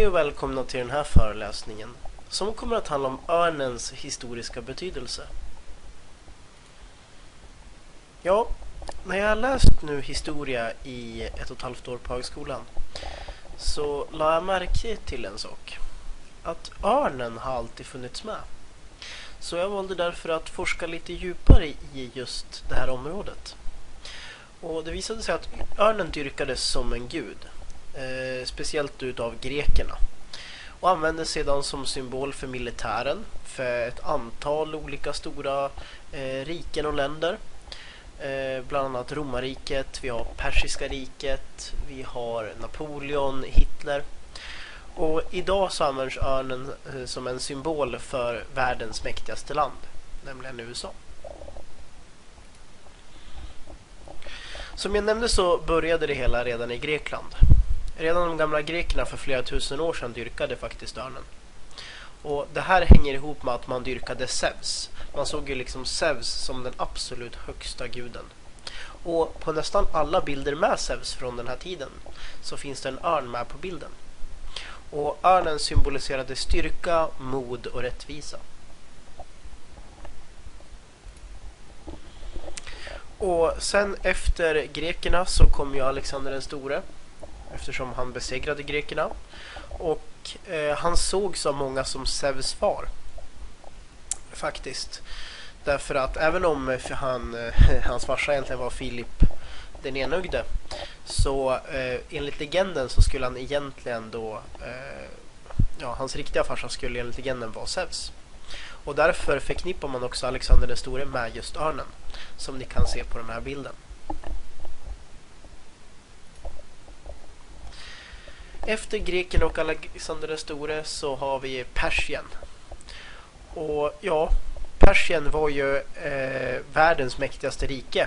Hej och välkomna till den här föreläsningen som kommer att handla om örnens historiska betydelse. Ja, när jag har läst nu historia i ett och ett halvt år på högskolan så la jag märke till en sak. Att örnen har alltid funnits med. Så jag valde därför att forska lite djupare i just det här området. Och det visade sig att örnen dyrkades som en gud eh, speciellt utav grekerna och användes sedan som symbol för militären för ett antal olika stora eh, riken och länder. Eh, bland annat romarriket, vi har persiska riket, vi har Napoleon, Hitler. Och idag så används örnen eh, som en symbol för världens mäktigaste land, nämligen USA. Som jag nämnde så började det hela redan i Grekland. Redan de gamla grekerna för flera tusen år sedan dyrkade faktiskt örnen. Och det här hänger ihop med att man dyrkade Zeus. Man såg ju liksom Zeus som den absolut högsta guden. Och på nästan alla bilder med Zeus från den här tiden så finns det en örn med på bilden. Och örnen symboliserade styrka, mod och rättvisa. Och sen efter grekerna så kom ju Alexander den store eftersom han besegrade grekerna. Och eh, han sågs av många som Zeus far. Faktiskt. Därför att även om eh, han, eh, hans farsa egentligen var Filip den enögde så eh, enligt legenden så skulle han egentligen då eh, ja, hans riktiga farsa skulle enligt legenden vara Zeus. Och därför förknippar man också Alexander den store med just örnen som ni kan se på den här bilden. Efter Grekland och Alexander den store så har vi Persien. Och ja, Persien var ju eh, världens mäktigaste rike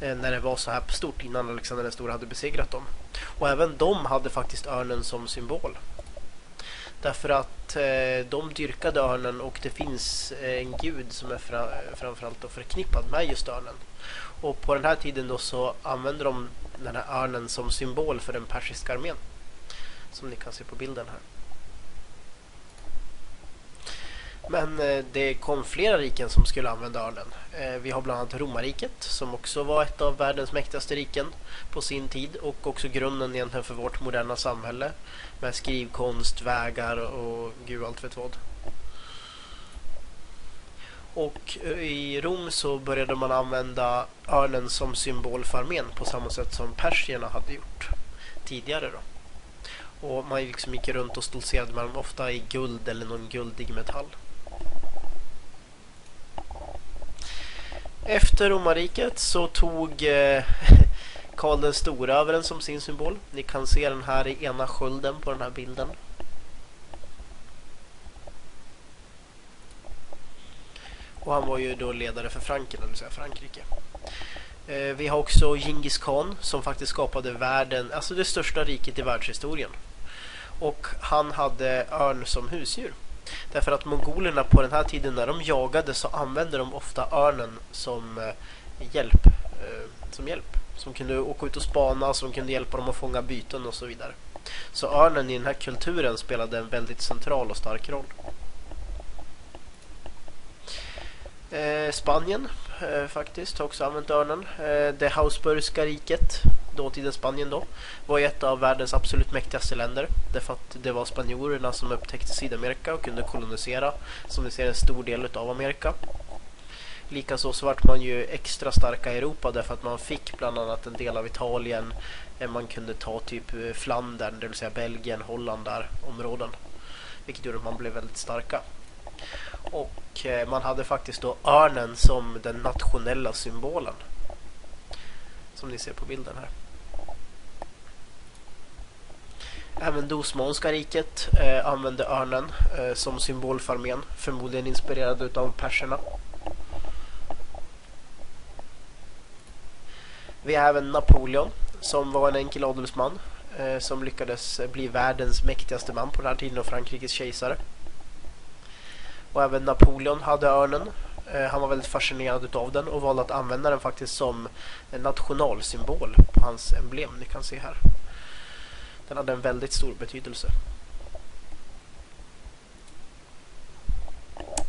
eh, när det var så här stort innan Alexander den store hade besegrat dem. Och även de hade faktiskt örnen som symbol. Därför att eh, de dyrkade örnen och det finns eh, en gud som är fra, framförallt förknippad med just örnen. Och på den här tiden då så använde de den här örnen som symbol för den persiska armén som ni kan se på bilden här. Men eh, det kom flera riken som skulle använda örnen. Eh, vi har bland annat romarriket som också var ett av världens mäktigaste riken på sin tid och också grunden egentligen för vårt moderna samhälle med skrivkonst, vägar och gud allt vet vad. Och eh, i Rom så började man använda örnen som symbol för armén på samma sätt som persierna hade gjort tidigare då. Och man liksom gick runt och stoltserade med dem ofta i guld eller någon guldig metall. Efter romarriket så tog eh, Karl den stora över den som sin symbol. Ni kan se den här i ena skölden på den här bilden. Och han var ju då ledare för Franken, eller säga Frankrike. Eh, vi har också Genghis khan som faktiskt skapade världen, alltså det största riket i världshistorien. Och han hade örn som husdjur. Därför att mongolerna på den här tiden när de jagade så använde de ofta örnen som eh, hjälp. Eh, som hjälp. Som kunde åka ut och spana, som kunde hjälpa dem att fånga byten och så vidare. Så örnen i den här kulturen spelade en väldigt central och stark roll. Eh, Spanien faktiskt har också använt örnen. Det Hausburgska riket, dåtidens Spanien då, var ett av världens absolut mäktigaste länder. Därför att det var spanjorerna som upptäckte Sydamerika och kunde kolonisera, som vi ser, en stor del av Amerika. Likaså så vart man ju extra starka i Europa därför att man fick bland annat en del av Italien. Eh, man kunde ta typ eh, Flandern, det vill säga Belgien, Holland där, områden. Vilket gjorde att man blev väldigt starka. Och eh, man hade faktiskt då örnen som den nationella symbolen. Som ni ser på bilden här. Även det Osmanska riket eh, använde örnen eh, som symbol för armén. Förmodligen inspirerad av perserna. Vi har även Napoleon som var en enkel adelsman eh, som lyckades eh, bli världens mäktigaste man på den här tiden och Frankrikes kejsare. Och även Napoleon hade örnen. Eh, han var väldigt fascinerad av den och valde att använda den faktiskt som en nationalsymbol på hans emblem. Ni kan se här. Den hade en väldigt stor betydelse.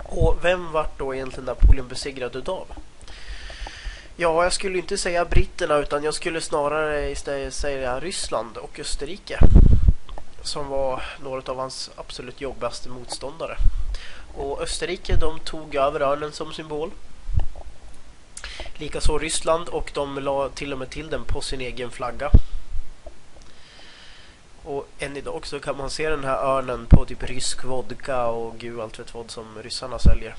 Och vem vart då egentligen Napoleon besegrad utav? Ja, jag skulle inte säga britterna utan jag skulle snarare istället säga Ryssland och Österrike. Som var några av hans absolut jobbigaste motståndare. Och Österrike de tog över örnen som symbol. Likaså Ryssland och de la till och med till den på sin egen flagga. Och än idag så kan man se den här örnen på typ rysk vodka och gud allt vet vad som ryssarna säljer.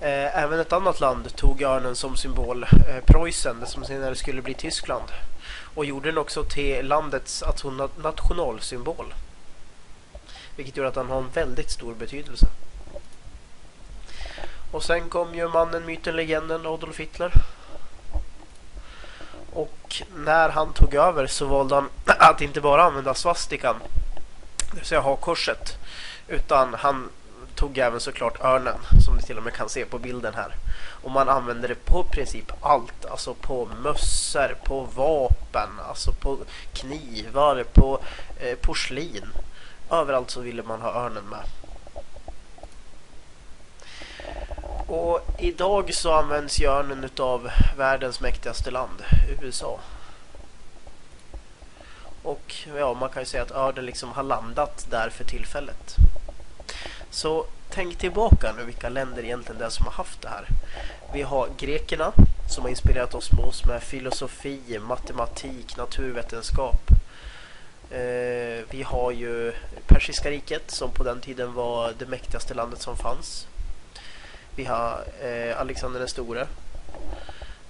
Eh, även ett annat land tog örnen som symbol, eh, Preussen, som senare skulle bli Tyskland. Och gjorde den också till landets nationalsymbol. Vilket gör att han har en väldigt stor betydelse. Och sen kom ju mannen, myten, legenden Adolf Hitler. Och när han tog över så valde han att inte bara använda svastikan, det vill säga ha-korset, utan han tog även såklart örnen, som ni till och med kan se på bilden här. Och man använde det på princip allt, alltså på mössor, på vapen, alltså på knivar, på eh, porslin. Överallt så ville man ha örnen med. Och idag så används örnen av världens mäktigaste land, USA. Och ja, man kan ju säga att örnen liksom har landat där för tillfället. Så tänk tillbaka nu vilka länder egentligen det är som har haft det här. Vi har grekerna som har inspirerat oss med oss med filosofi, matematik, naturvetenskap. Eh, vi har ju Persiska riket som på den tiden var det mäktigaste landet som fanns. Vi har eh, Alexander den store.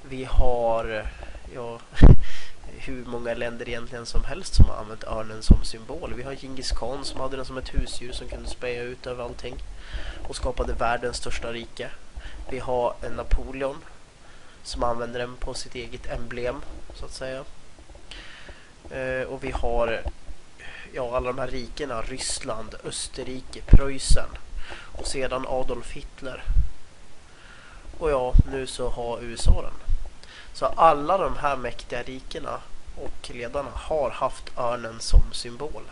Vi har ja, hur många länder egentligen som helst som har använt örnen som symbol. Vi har Genghis khan som hade den som ett husdjur som kunde speja ut över allting och skapade världens största rike. Vi har en Napoleon som använder den på sitt eget emblem så att säga. Eh, och vi har ja, alla de här rikena, Ryssland, Österrike, Preussen och sedan Adolf Hitler. Och ja, nu så har USA den. Så alla de här mäktiga rikena och ledarna har haft örnen som symbol.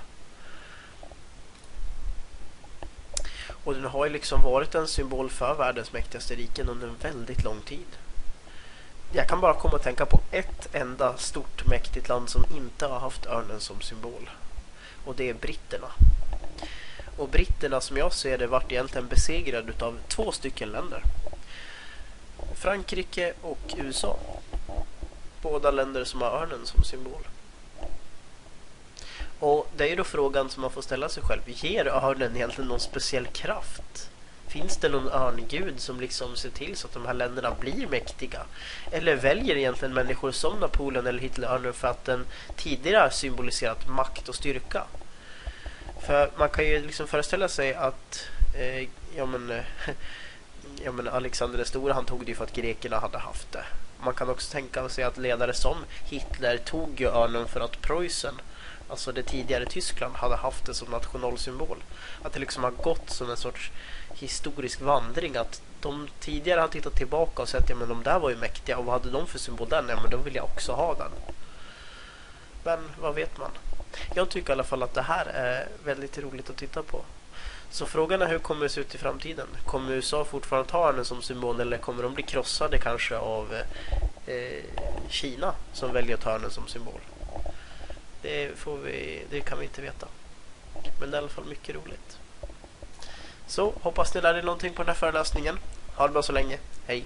Och den har ju liksom varit en symbol för världens mäktigaste riken under en väldigt lång tid. Jag kan bara komma att tänka på ett enda stort mäktigt land som inte har haft örnen som symbol. Och det är britterna. Och britterna som jag ser det vart egentligen besegrade av två stycken länder. Frankrike och USA. Båda länder som har örnen som symbol. Och det är ju då frågan som man får ställa sig själv. Ger örnen egentligen någon speciell kraft? Finns det någon örngud som liksom ser till så att de här länderna blir mäktiga? Eller väljer egentligen människor som Napoleon eller Hitler örnen för att den tidigare symboliserat makt och styrka? För man kan ju liksom föreställa sig att eh, ja men eh, ja, men Alexander den store han tog det ju för att grekerna hade haft det. Man kan också tänka sig att ledare som Hitler tog ju örnen för att Preussen, alltså det tidigare Tyskland, hade haft det som nationalsymbol. Att det liksom har gått som en sorts historisk vandring att de tidigare har tittat tillbaka och sett ja men de där var ju mäktiga och vad hade de för symbol där? Ja men då vill jag också ha den. Men vad vet man? Jag tycker i alla fall att det här är väldigt roligt att titta på. Så frågan är hur kommer det se ut i framtiden? Kommer USA fortfarande ha den som symbol eller kommer de bli krossade kanske av eh, Kina som väljer att ha den som symbol? Det, får vi, det kan vi inte veta. Men det är i alla fall mycket roligt. Så hoppas ni lärde er någonting på den här föreläsningen. Ha det bra så länge. Hej!